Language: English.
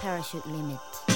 Parachute limit.